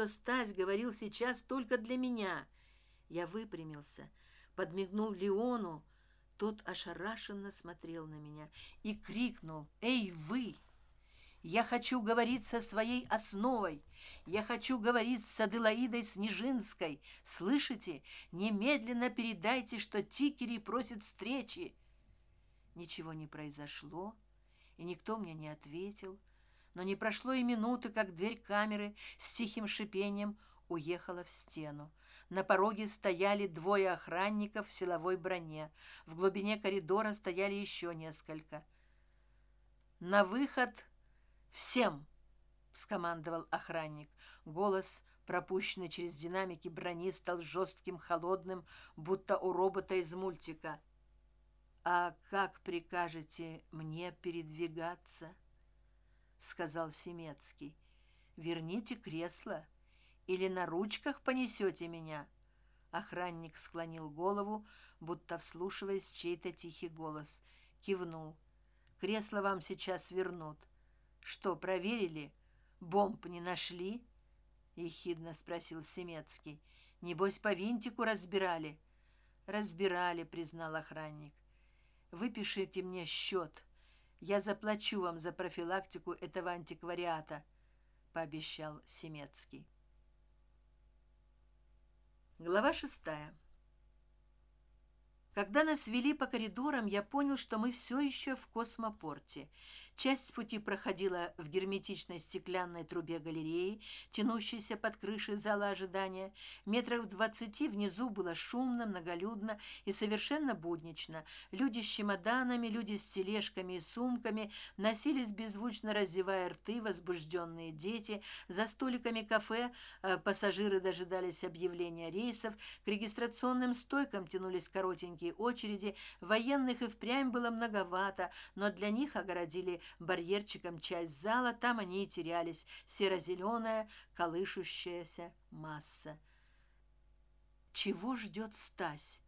что стась говорил сейчас только для меня. Я выпрямился подмигнул леону. Тот ошарашенно смотрел на меня и крикнул эй вы! Я хочу говорить со своей основой. Я хочу говорить с аделаидой снежинской. Слышите? Немедленно передайте что тикери просит встречи ничего не произошло и никто мне не ответил но не прошло и минуты как дверь камеры с тихим шипением уехала в стену. На пороге стояли двое охранников в силовой броне. В глубине коридора стояли еще несколько. На выход всем скомандовал охранник. Голос пропущенный через динамики брони стал жестким холодным будто у робота из мультика. А как прикажете мне передвигаться сказал семецкий верните кресло или на ручках понесете меня. Охранник склонил голову будто вслушиваясь чей то тихий голос. Кивнул кресло вам сейчас вернут что проверили? Бомб не нашли ехидно спросил семецкий небось по винтику разбирали разбирали признал охранник выпишите мне счет я заплачу вам за профилактику этого антиквариата пообещал семецкий. Глава шестая. Когда нас вели по коридорам я понял что мы все еще в космопорте часть пути проходила в герметичной стеклянной трубе галереи тянущейся под крышей зала ожидания. Метров двадцати внизу было шумно многолюдно и совершенно буднично. Люди с чемоданами люди с тележками и сумками носились беззвучно раздевая рты возбужденные дети. За столиками кафе э, пассажиры дожидались объявления рейсов. К регистрационным стойкам тянулись коротенькие очереди. Военных и впрямь было многовато но для них огородили барьерчиком часть зала там они и терялись серо зеленая колышущаяся масса. Чего ждет стась?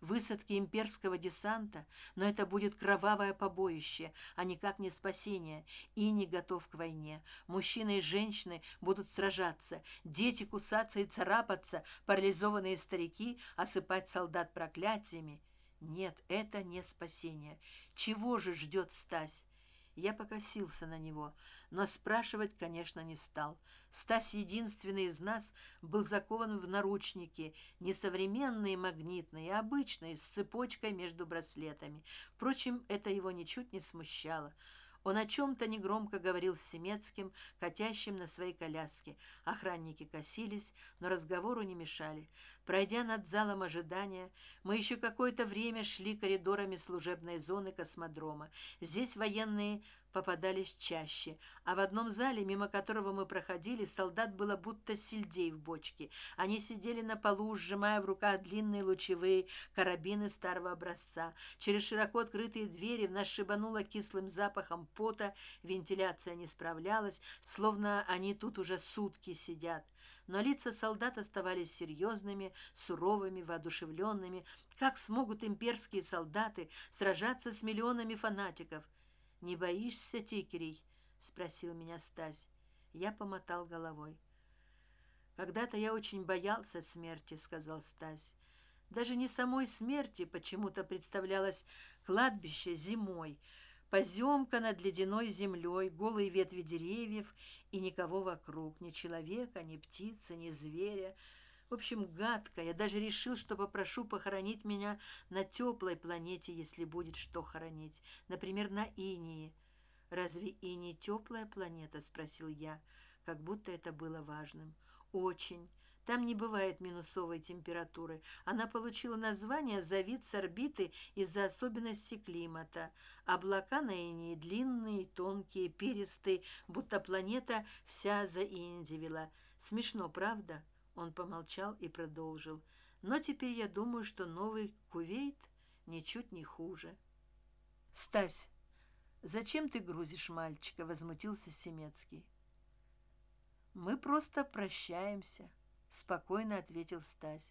Высадки имперского десанта? Но это будет кровавое побоище а никак не спасение и не готов к войне. Мужчины и женщины будут сражаться дети кусаться и царапаться парализованные старики осыпать солдат проклятиями. Нет это не спасение. Чего же ждет стась я покосился на него но спрашивать конечно не стал. Стась единственный из нас был закован в наручники несовременные магнитные обычные с цепочкой между браслетами. Впрочем это его ничуть не смущало он о чем то негромко говорил с семецким катящим на своей коляске. Охранники косились но разговору не мешали. Пройдя над залом ожидания мы еще какое то время шли коридорами служебной зоны космодрома. Здесь военные попадались чаще а в одном зале мимо которого мы проходили солдат было будто сельдей в бочке. Они сидели на полу сжимая в руках длинные лучевые карабины старого образца. Через широко открытые двери в нас шибануло кислым запахом пота вентиляция не справлялась словно они тут уже сутки сидят. Но лица солдат оставались серьезными суровыми воодушевленными. Как смогут имперские солдаты сражаться с миллионами фанатиков не боишься тикерей спросил меня стась. Я помотал головой. Когда то я очень боялся смерти сказал стась. Даже не самой смерти почему то представлялось кладбище зимой поземка над ледяной землей голые ветви деревьев и никого вокруг ни человека ни птицы ни зверя в общем гадко. Я даже решил что попрошу похоронить меня на теплой планете если будет что хоронить. Например на инии. Разве и теплая планета спросил я как будто это было важным. Очень. Там не бывает минусовой температуры. Она получила название за вид с орбиты из за особенностей климата. Облака на инии длинные тонкие перистые будто планета вся заиндивила смешно правда он помолчал и продолжил. Но теперь я думаю что новый кувейт ничуть не хуже стась зачем ты грузишь мальчика возмутился семецкий. Мы просто прощаемся спокойно ответил стась.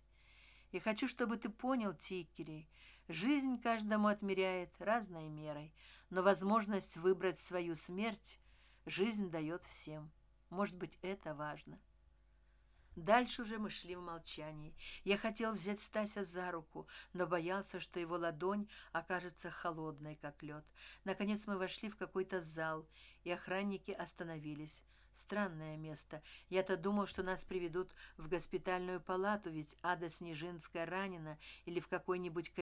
И хочу чтобы ты понял тикери жизнь каждому отмеряет разной мерой но возможность выбрать свою смерть жизнь дает всем. Может быть это важно дальше уже мы шли в молчании. Я хотел взять стася за руку но боялся что его ладонь окажется холодной как лед. Наконец мы вошли в какой то зал и охранники остановились. Странное место. Я то думал что нас приведут в госпитальную палату ведь ада снежинская ранена или в какой нибудь